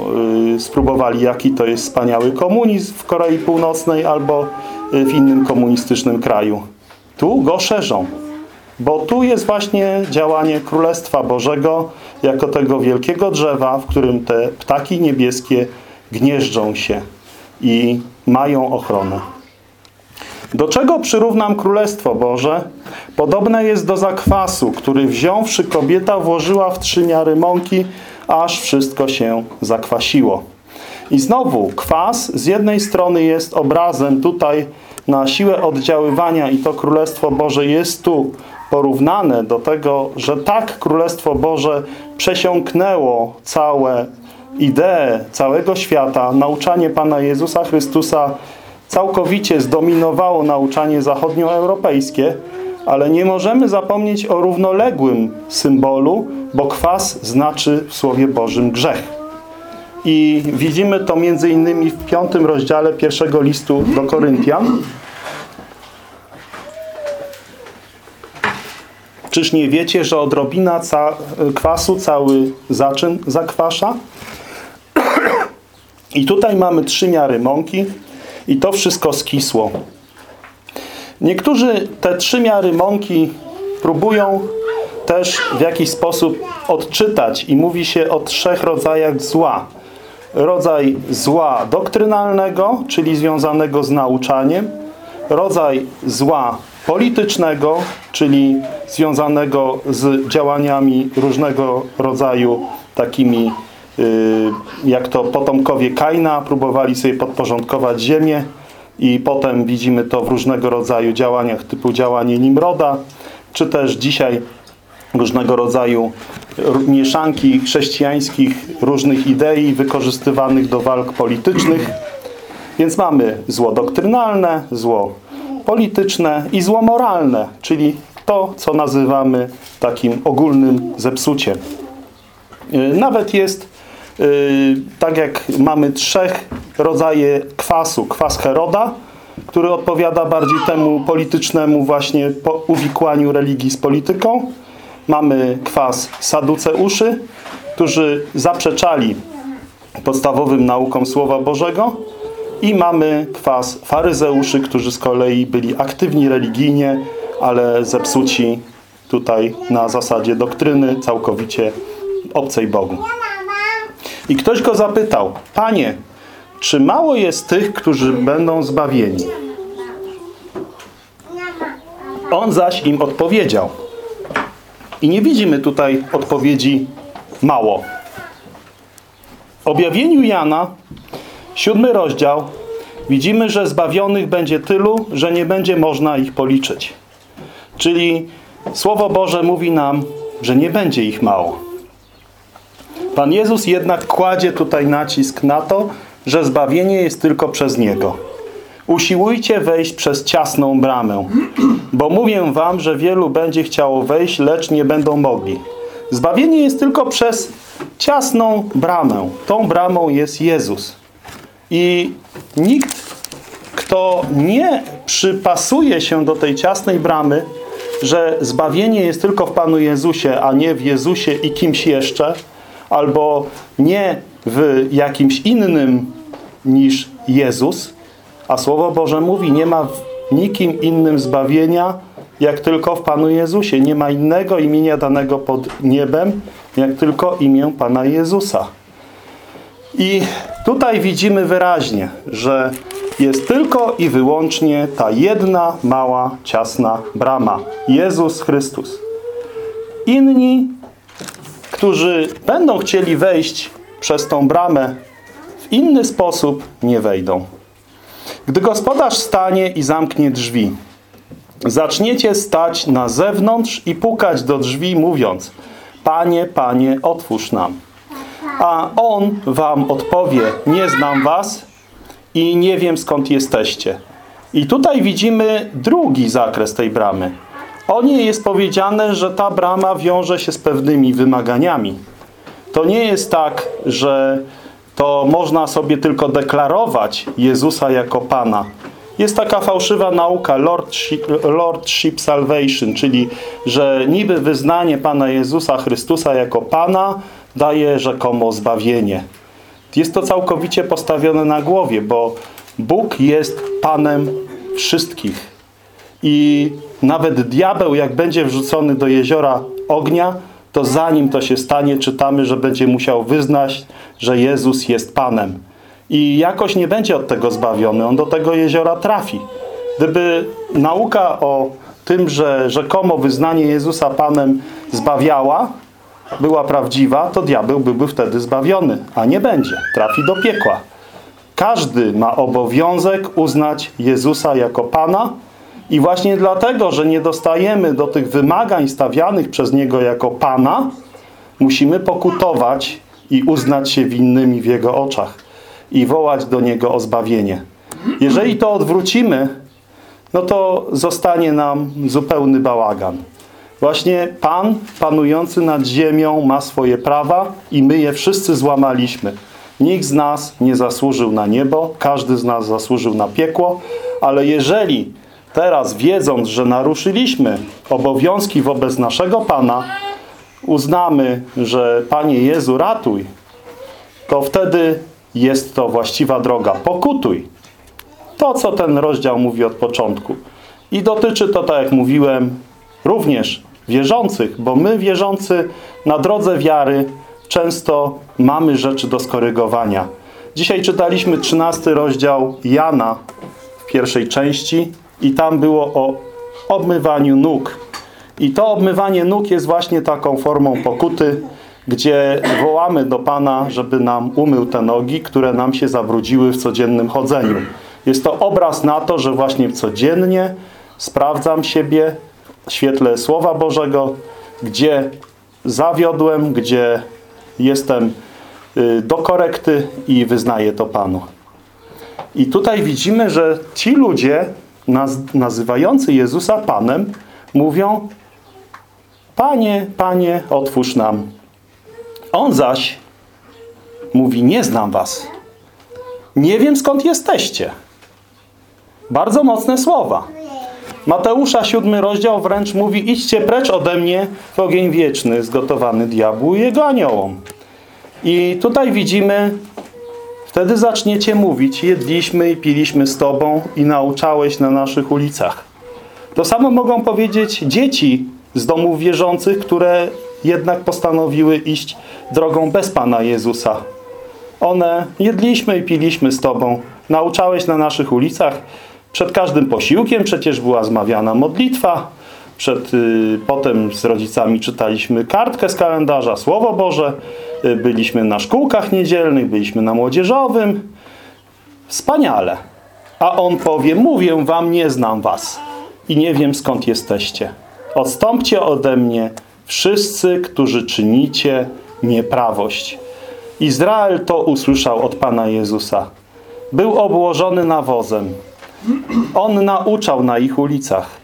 y, spróbowali jaki to jest wspaniały komunizm w Korei Północnej, albo y, w innym komunistycznym kraju. Tu go szerzą, bo tu jest właśnie działanie Królestwa Bożego jako tego wielkiego drzewa, w którym te ptaki niebieskie gnieżdżą się i mają ochronę. Do czego przyrównam Królestwo Boże? Podobne jest do zakwasu, który wziąwszy kobieta włożyła w trzy miary mąki, aż wszystko się zakwasiło. I znowu kwas z jednej strony jest obrazem tutaj na siłę oddziaływania i to Królestwo Boże jest tu porównane do tego, że tak Królestwo Boże przesiąknęło całe idee całego świata, nauczanie Pana Jezusa Chrystusa całkowicie zdominowało nauczanie zachodnioeuropejskie, ale nie możemy zapomnieć o równoległym symbolu, bo kwas znaczy w Słowie Bożym grzech. I widzimy to między innymi w piątym rozdziale pierwszego listu do Koryntian. Czyż nie wiecie, że odrobina ca kwasu cały zaczyn zakwasza? I tutaj mamy trzy miary mąki i to wszystko skisło. Niektórzy te trzy miary mąki próbują też w jakiś sposób odczytać i mówi się o trzech rodzajach zła. Rodzaj zła doktrynalnego, czyli związanego z nauczaniem, rodzaj zła politycznego, czyli związanego z działaniami różnego rodzaju takimi, jak to potomkowie Kaina próbowali sobie podporządkować ziemię i potem widzimy to w różnego rodzaju działaniach typu działanie Nimroda, czy też dzisiaj różnego rodzaju mieszanki chrześcijańskich różnych idei wykorzystywanych do walk politycznych. Więc mamy zło doktrynalne, zło polityczne i zło moralne, czyli to, co nazywamy takim ogólnym zepsuciem. Y, nawet jest, y, tak jak mamy trzech rodzaje kwasu. Kwas Heroda, który odpowiada bardziej temu politycznemu właśnie uwikłaniu religii z polityką. Mamy kwas Saduceuszy, którzy zaprzeczali podstawowym naukom Słowa Bożego i mamy kwas faryzeuszy, którzy z kolei byli aktywni religijnie, ale zepsuci tutaj na zasadzie doktryny całkowicie obcej Bogu. I ktoś go zapytał, Panie, czy mało jest tych, którzy będą zbawieni? On zaś im odpowiedział. I nie widzimy tutaj odpowiedzi mało. Objawieniu Jana, siódmy rozdział, widzimy, że zbawionych będzie tylu, że nie będzie można ich policzyć. Czyli Słowo Boże mówi nam, że nie będzie ich mało. Pan Jezus jednak kładzie tutaj nacisk na to, że zbawienie jest tylko przez Niego. Usiłujcie wejść przez ciasną bramę, bo mówię wam, że wielu będzie chciało wejść, lecz nie będą mogli. Zbawienie jest tylko przez ciasną bramę. Tą bramą jest Jezus. I nikt, kto nie przypasuje się do tej ciasnej bramy, że zbawienie jest tylko w Panu Jezusie, a nie w Jezusie i kimś jeszcze, albo nie w jakimś innym niż Jezus, a Słowo Boże mówi, nie ma w nikim innym zbawienia, jak tylko w Panu Jezusie. Nie ma innego imienia danego pod niebem, jak tylko imię Pana Jezusa. I tutaj widzimy wyraźnie, że jest tylko i wyłącznie ta jedna mała, ciasna brama. Jezus Chrystus. Inni, którzy będą chcieli wejść przez tą bramę w inny sposób, nie wejdą. Gdy gospodarz stanie i zamknie drzwi, zaczniecie stać na zewnątrz i pukać do drzwi, mówiąc Panie, Panie, otwórz nam. A On wam odpowie, nie znam was i nie wiem skąd jesteście. I tutaj widzimy drugi zakres tej bramy. O niej jest powiedziane, że ta brama wiąże się z pewnymi wymaganiami. To nie jest tak, że to można sobie tylko deklarować Jezusa jako Pana. Jest taka fałszywa nauka Lordship, Lordship Salvation, czyli że niby wyznanie Pana Jezusa Chrystusa jako Pana daje rzekomo zbawienie. Jest to całkowicie postawione na głowie, bo Bóg jest Panem wszystkich. I nawet diabeł, jak będzie wrzucony do jeziora ognia, to zanim to się stanie, czytamy, że będzie musiał wyznać, że Jezus jest Panem. I jakoś nie będzie od tego zbawiony. On do tego jeziora trafi. Gdyby nauka o tym, że rzekomo wyznanie Jezusa Panem zbawiała, była prawdziwa, to diabeł byłby wtedy zbawiony, a nie będzie. Trafi do piekła. Każdy ma obowiązek uznać Jezusa jako Pana i właśnie dlatego, że nie dostajemy do tych wymagań stawianych przez Niego jako Pana, musimy pokutować i uznać się winnymi w Jego oczach i wołać do Niego o zbawienie. Jeżeli to odwrócimy, no to zostanie nam zupełny bałagan. Właśnie Pan panujący nad ziemią ma swoje prawa i my je wszyscy złamaliśmy. Nikt z nas nie zasłużył na niebo, każdy z nas zasłużył na piekło, ale jeżeli teraz wiedząc, że naruszyliśmy obowiązki wobec naszego Pana, uznamy, że Panie Jezu ratuj, to wtedy jest to właściwa droga. Pokutuj. To, co ten rozdział mówi od początku. I dotyczy to, tak jak mówiłem, również wierzących, bo my wierzący na drodze wiary często mamy rzeczy do skorygowania. Dzisiaj czytaliśmy 13 rozdział Jana w pierwszej części i tam było o obmywaniu nóg. I to obmywanie nóg jest właśnie taką formą pokuty, gdzie wołamy do Pana, żeby nam umył te nogi, które nam się zabrudziły w codziennym chodzeniu. Jest to obraz na to, że właśnie codziennie sprawdzam siebie w świetle Słowa Bożego, gdzie zawiodłem, gdzie jestem y, do korekty i wyznaję to Panu. I tutaj widzimy, że ci ludzie naz nazywający Jezusa Panem mówią Panie, Panie, otwórz nam. On zaś mówi, nie znam was. Nie wiem skąd jesteście. Bardzo mocne słowa. Mateusza, siódmy rozdział wręcz mówi, idźcie precz ode mnie w ogień wieczny, zgotowany diabłu i jego aniołom. I tutaj widzimy, wtedy zaczniecie mówić, jedliśmy i piliśmy z Tobą i nauczałeś na naszych ulicach. To samo mogą powiedzieć dzieci z domów wierzących, które jednak postanowiły iść drogą bez Pana Jezusa. One, jedliśmy i piliśmy z Tobą, nauczałeś na naszych ulicach, przed każdym posiłkiem przecież była zmawiana modlitwa, przed, y, potem z rodzicami czytaliśmy kartkę z kalendarza, Słowo Boże, y, byliśmy na szkółkach niedzielnych, byliśmy na młodzieżowym. Wspaniale. A on powie, mówię wam, nie znam was i nie wiem skąd jesteście. Odstąpcie ode mnie wszyscy, którzy czynicie nieprawość. Izrael to usłyszał od Pana Jezusa. Był obłożony nawozem. On nauczał na ich ulicach.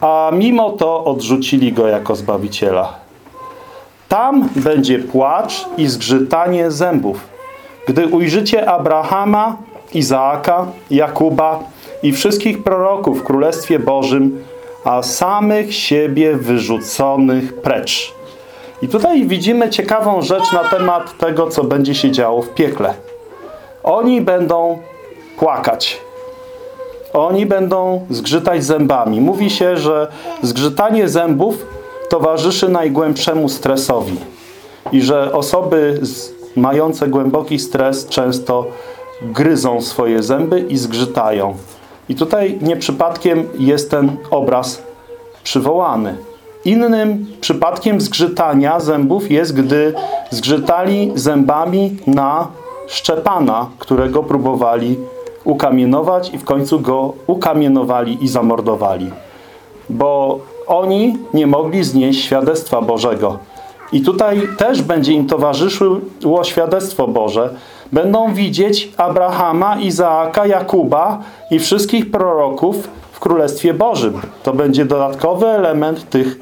A mimo to odrzucili Go jako Zbawiciela. Tam będzie płacz i zgrzytanie zębów. Gdy ujrzycie Abrahama, Izaaka, Jakuba i wszystkich proroków w Królestwie Bożym, a samych siebie wyrzuconych precz. I tutaj widzimy ciekawą rzecz na temat tego, co będzie się działo w piekle. Oni będą płakać. Oni będą zgrzytać zębami. Mówi się, że zgrzytanie zębów towarzyszy najgłębszemu stresowi. I że osoby mające głęboki stres często gryzą swoje zęby i zgrzytają. I tutaj nie przypadkiem jest ten obraz przywołany. Innym przypadkiem zgrzytania zębów jest, gdy zgrzytali zębami na Szczepana, którego próbowali ukamienować i w końcu go ukamienowali i zamordowali. Bo oni nie mogli znieść świadectwa Bożego. I tutaj też będzie im towarzyszyło świadectwo Boże. Będą widzieć Abrahama, Izaaka, Jakuba i wszystkich proroków w Królestwie Bożym. To będzie dodatkowy element tych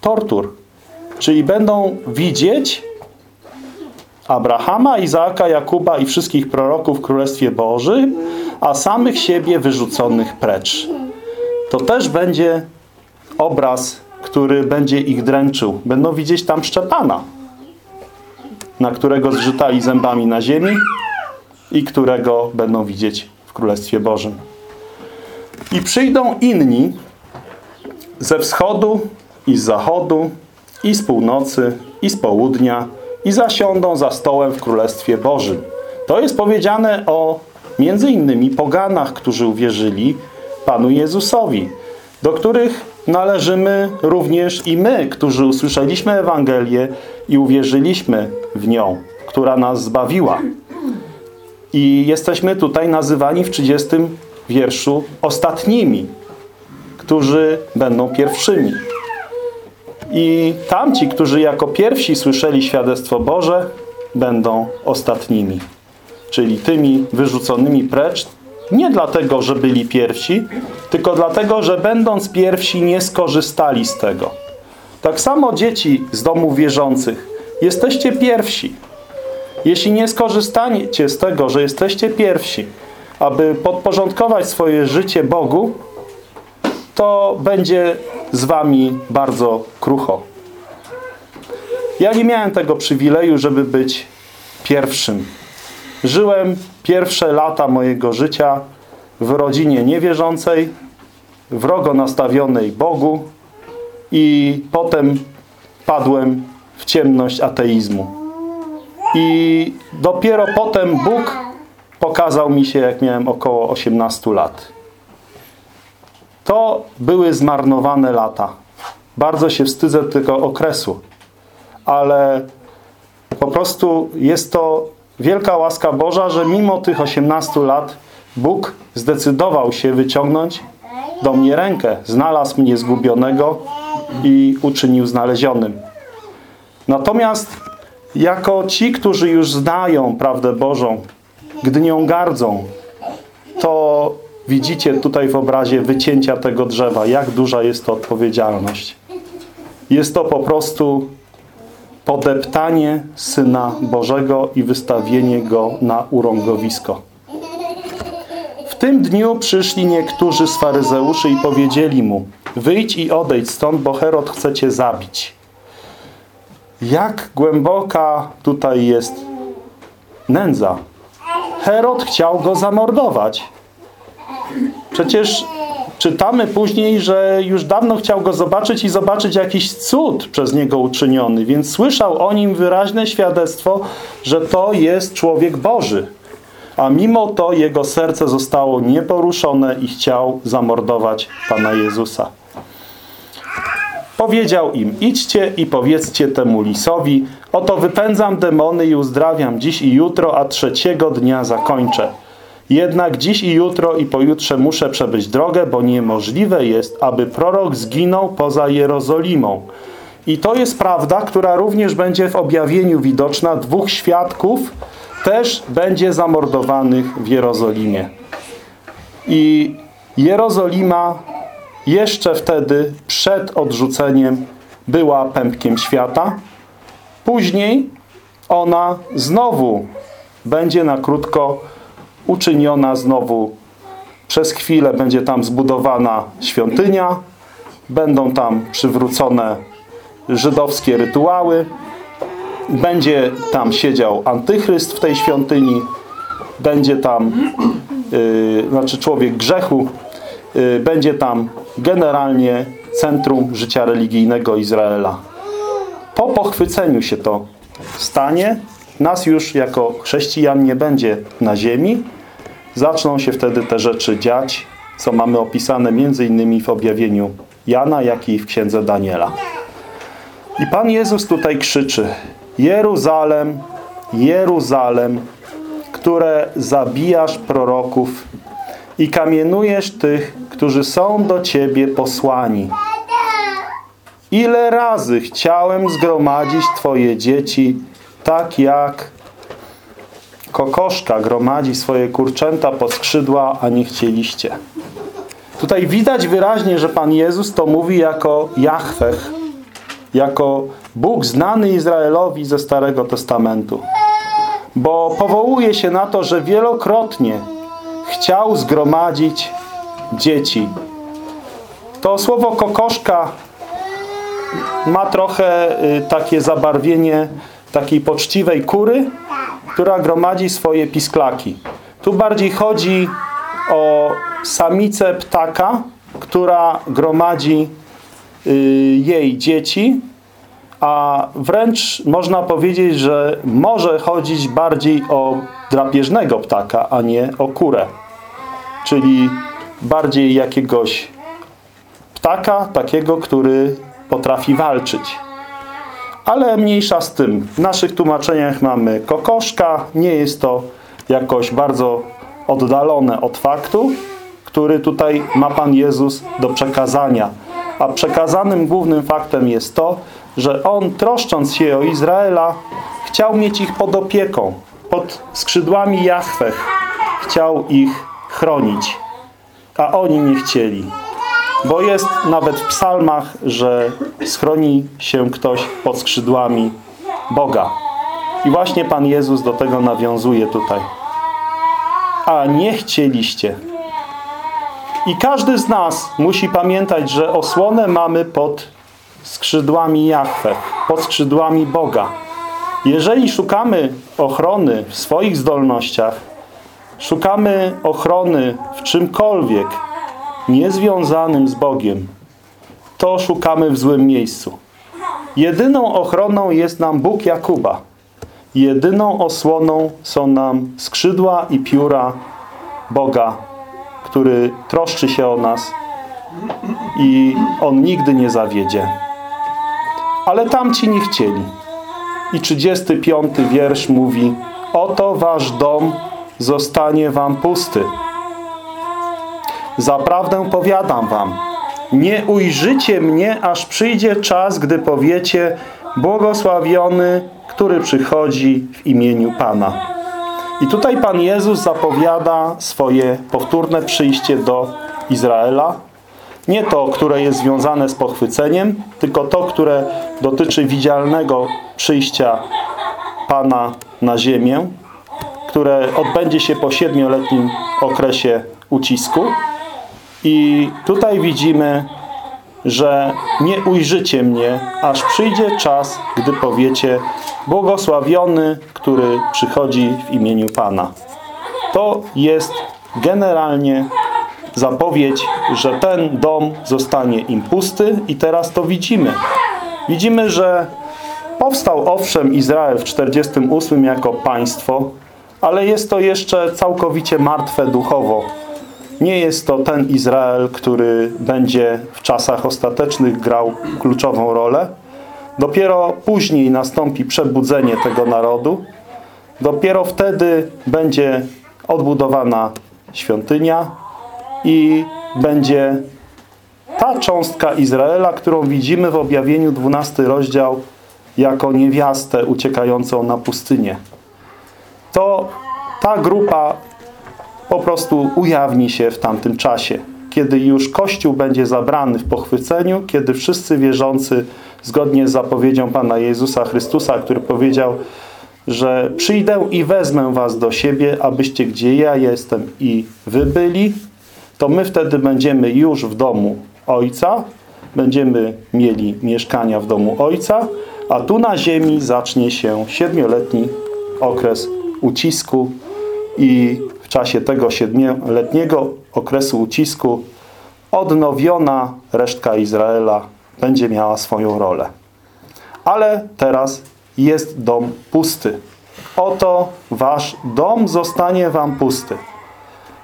tortur. Czyli będą widzieć Abrahama, Izaaka, Jakuba i wszystkich proroków w Królestwie Bożym, a samych siebie wyrzuconych precz. To też będzie obraz, który będzie ich dręczył. Będą widzieć tam Szczepana, na którego zrzytali zębami na ziemi i którego będą widzieć w Królestwie Bożym. I przyjdą inni ze wschodu i z zachodu, i z północy, i z południa, i zasiądą za stołem w Królestwie Bożym. To jest powiedziane o między innymi poganach, którzy uwierzyli Panu Jezusowi, do których należymy również i my, którzy usłyszeliśmy Ewangelię i uwierzyliśmy w nią, która nas zbawiła. I jesteśmy tutaj nazywani w 30 wierszu ostatnimi, którzy będą pierwszymi. I tamci, którzy jako pierwsi słyszeli świadectwo Boże, będą ostatnimi. Czyli tymi wyrzuconymi precz, nie dlatego, że byli pierwsi, tylko dlatego, że będąc pierwsi nie skorzystali z tego. Tak samo dzieci z domów wierzących. Jesteście pierwsi. Jeśli nie skorzystaniecie z tego, że jesteście pierwsi, aby podporządkować swoje życie Bogu, to będzie z wami bardzo krucho. Ja nie miałem tego przywileju, żeby być pierwszym. Żyłem pierwsze lata mojego życia w rodzinie niewierzącej, wrogo nastawionej Bogu i potem padłem w ciemność ateizmu. I dopiero potem Bóg pokazał mi się, jak miałem około 18 lat. To były zmarnowane lata. Bardzo się wstydzę tego okresu. Ale po prostu jest to wielka łaska Boża, że mimo tych 18 lat Bóg zdecydował się wyciągnąć do mnie rękę. Znalazł mnie zgubionego i uczynił znalezionym. Natomiast jako ci, którzy już znają prawdę Bożą, gdy nią gardzą, to widzicie tutaj w obrazie wycięcia tego drzewa, jak duża jest to odpowiedzialność. Jest to po prostu podeptanie Syna Bożego i wystawienie Go na urągowisko. W tym dniu przyszli niektórzy z faryzeuszy i powiedzieli mu wyjdź i odejdź stąd, bo Herod chce cię zabić. Jak głęboka tutaj jest nędza. Herod chciał go zamordować. Przecież czytamy później, że już dawno chciał go zobaczyć i zobaczyć jakiś cud przez niego uczyniony, więc słyszał o nim wyraźne świadectwo, że to jest człowiek Boży. A mimo to jego serce zostało nieporuszone i chciał zamordować Pana Jezusa. Powiedział im, idźcie i powiedzcie temu lisowi, oto wypędzam demony i uzdrawiam dziś i jutro, a trzeciego dnia zakończę. Jednak dziś i jutro i pojutrze muszę przebyć drogę, bo niemożliwe jest, aby prorok zginął poza Jerozolimą. I to jest prawda, która również będzie w objawieniu widoczna. Dwóch świadków też będzie zamordowanych w Jerozolimie. I Jerozolima jeszcze wtedy, przed odrzuceniem, była pępkiem świata. Później ona znowu będzie na krótko uczyniona znowu. Przez chwilę będzie tam zbudowana świątynia, będą tam przywrócone żydowskie rytuały, będzie tam siedział antychryst w tej świątyni, będzie tam, yy, znaczy człowiek grzechu, yy, będzie tam generalnie centrum życia religijnego Izraela. Po pochwyceniu się to stanie, nas już jako chrześcijan nie będzie na ziemi. Zaczną się wtedy te rzeczy dziać, co mamy opisane innymi w objawieniu Jana, jak i w księdze Daniela. I Pan Jezus tutaj krzyczy Jeruzalem, Jeruzalem, które zabijasz proroków i kamienujesz tych, którzy są do Ciebie posłani. Ile razy chciałem zgromadzić Twoje dzieci, tak jak kokoszka gromadzi swoje kurczęta pod skrzydła, a nie chcieliście. Tutaj widać wyraźnie, że Pan Jezus to mówi jako Jachwech, jako Bóg znany Izraelowi ze Starego Testamentu. Bo powołuje się na to, że wielokrotnie chciał zgromadzić dzieci. To słowo kokoszka ma trochę y, takie zabarwienie takiej poczciwej kury, która gromadzi swoje pisklaki. Tu bardziej chodzi o samicę ptaka, która gromadzi y, jej dzieci, a wręcz można powiedzieć, że może chodzić bardziej o drapieżnego ptaka, a nie o kurę. Czyli bardziej jakiegoś ptaka, takiego, który potrafi walczyć. Ale mniejsza z tym. W naszych tłumaczeniach mamy kokoszka. Nie jest to jakoś bardzo oddalone od faktu, który tutaj ma Pan Jezus do przekazania. A przekazanym głównym faktem jest to, że On, troszcząc się o Izraela, chciał mieć ich pod opieką, pod skrzydłami Jachwech. Chciał ich chronić, a oni nie chcieli. Bo jest nawet w psalmach, że schroni się ktoś pod skrzydłami Boga. I właśnie Pan Jezus do tego nawiązuje tutaj. A nie chcieliście. I każdy z nas musi pamiętać, że osłonę mamy pod skrzydłami Jahwe, pod skrzydłami Boga. Jeżeli szukamy ochrony w swoich zdolnościach, szukamy ochrony w czymkolwiek, niezwiązanym z Bogiem, to szukamy w złym miejscu. Jedyną ochroną jest nam Bóg Jakuba. Jedyną osłoną są nam skrzydła i pióra Boga, który troszczy się o nas i On nigdy nie zawiedzie. Ale tamci nie chcieli. I 35 wiersz mówi Oto wasz dom zostanie wam pusty Zaprawdę powiadam wam, nie ujrzycie mnie, aż przyjdzie czas, gdy powiecie błogosławiony, który przychodzi w imieniu Pana. I tutaj Pan Jezus zapowiada swoje powtórne przyjście do Izraela. Nie to, które jest związane z pochwyceniem, tylko to, które dotyczy widzialnego przyjścia Pana na ziemię, które odbędzie się po siedmioletnim okresie ucisku. I tutaj widzimy, że nie ujrzycie mnie, aż przyjdzie czas, gdy powiecie błogosławiony, który przychodzi w imieniu Pana. To jest generalnie zapowiedź, że ten dom zostanie im pusty i teraz to widzimy. Widzimy, że powstał owszem Izrael w 48 jako państwo, ale jest to jeszcze całkowicie martwe duchowo. Nie jest to ten Izrael, który będzie w czasach ostatecznych grał kluczową rolę. Dopiero później nastąpi przebudzenie tego narodu. Dopiero wtedy będzie odbudowana świątynia i będzie ta cząstka Izraela, którą widzimy w objawieniu 12 rozdział jako niewiastę uciekającą na pustynię. To ta grupa po prostu ujawni się w tamtym czasie, kiedy już Kościół będzie zabrany w pochwyceniu, kiedy wszyscy wierzący, zgodnie z zapowiedzią Pana Jezusa Chrystusa, który powiedział, że przyjdę i wezmę was do siebie, abyście gdzie ja jestem i wy byli, to my wtedy będziemy już w domu Ojca, będziemy mieli mieszkania w domu Ojca, a tu na ziemi zacznie się siedmioletni okres ucisku i czasie tego siedmioletniego okresu ucisku odnowiona resztka Izraela będzie miała swoją rolę. Ale teraz jest dom pusty. Oto wasz dom zostanie wam pusty.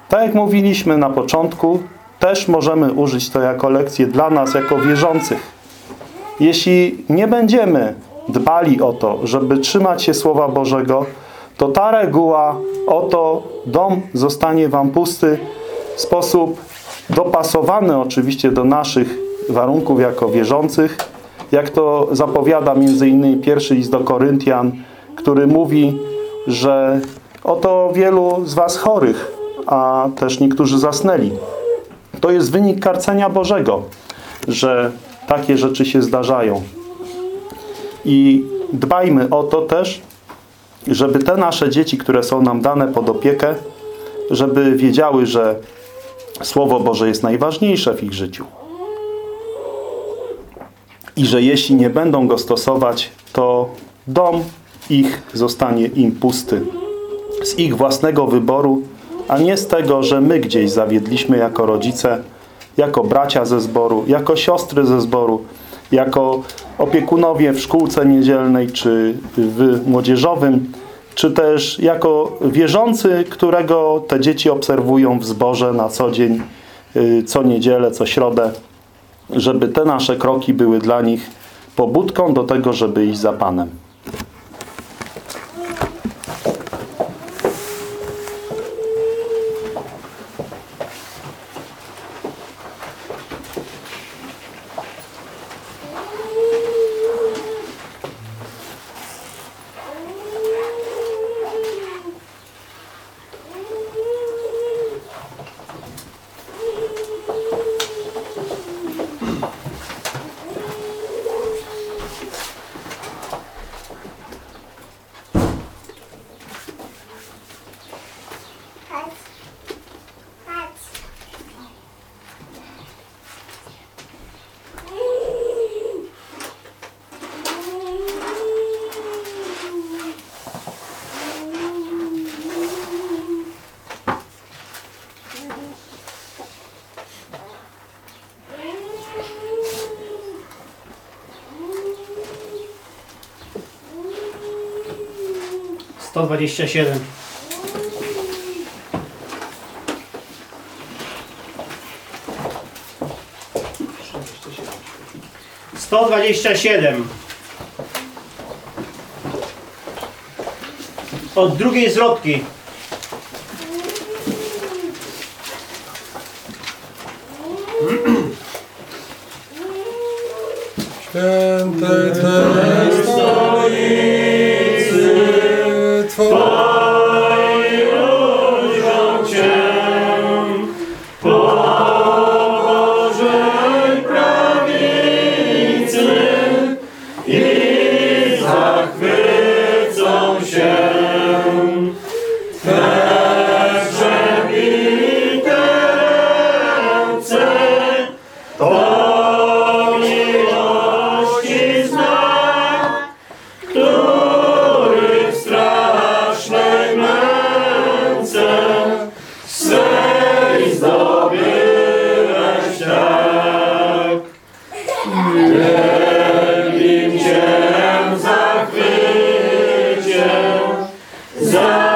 Tak jak mówiliśmy na początku, też możemy użyć to jako lekcję dla nas, jako wierzących. Jeśli nie będziemy dbali o to, żeby trzymać się Słowa Bożego, to ta reguła, oto dom zostanie wam pusty w sposób dopasowany oczywiście do naszych warunków jako wierzących, jak to zapowiada innymi pierwszy list do Koryntian, który mówi, że oto wielu z was chorych, a też niektórzy zasnęli. To jest wynik karcenia Bożego, że takie rzeczy się zdarzają. I dbajmy o to też, żeby te nasze dzieci, które są nam dane pod opiekę, żeby wiedziały, że Słowo Boże jest najważniejsze w ich życiu. I że jeśli nie będą go stosować, to dom ich zostanie im pusty. Z ich własnego wyboru, a nie z tego, że my gdzieś zawiedliśmy jako rodzice, jako bracia ze zboru, jako siostry ze zboru, jako opiekunowie w szkółce niedzielnej czy w młodzieżowym, czy też jako wierzący, którego te dzieci obserwują w zborze na co dzień, y, co niedzielę, co środę, żeby te nasze kroki były dla nich pobudką do tego, żeby iść za Panem.
127.
Sto dwadzieścia siedem. Od drugiej
zlotki.
Jesus.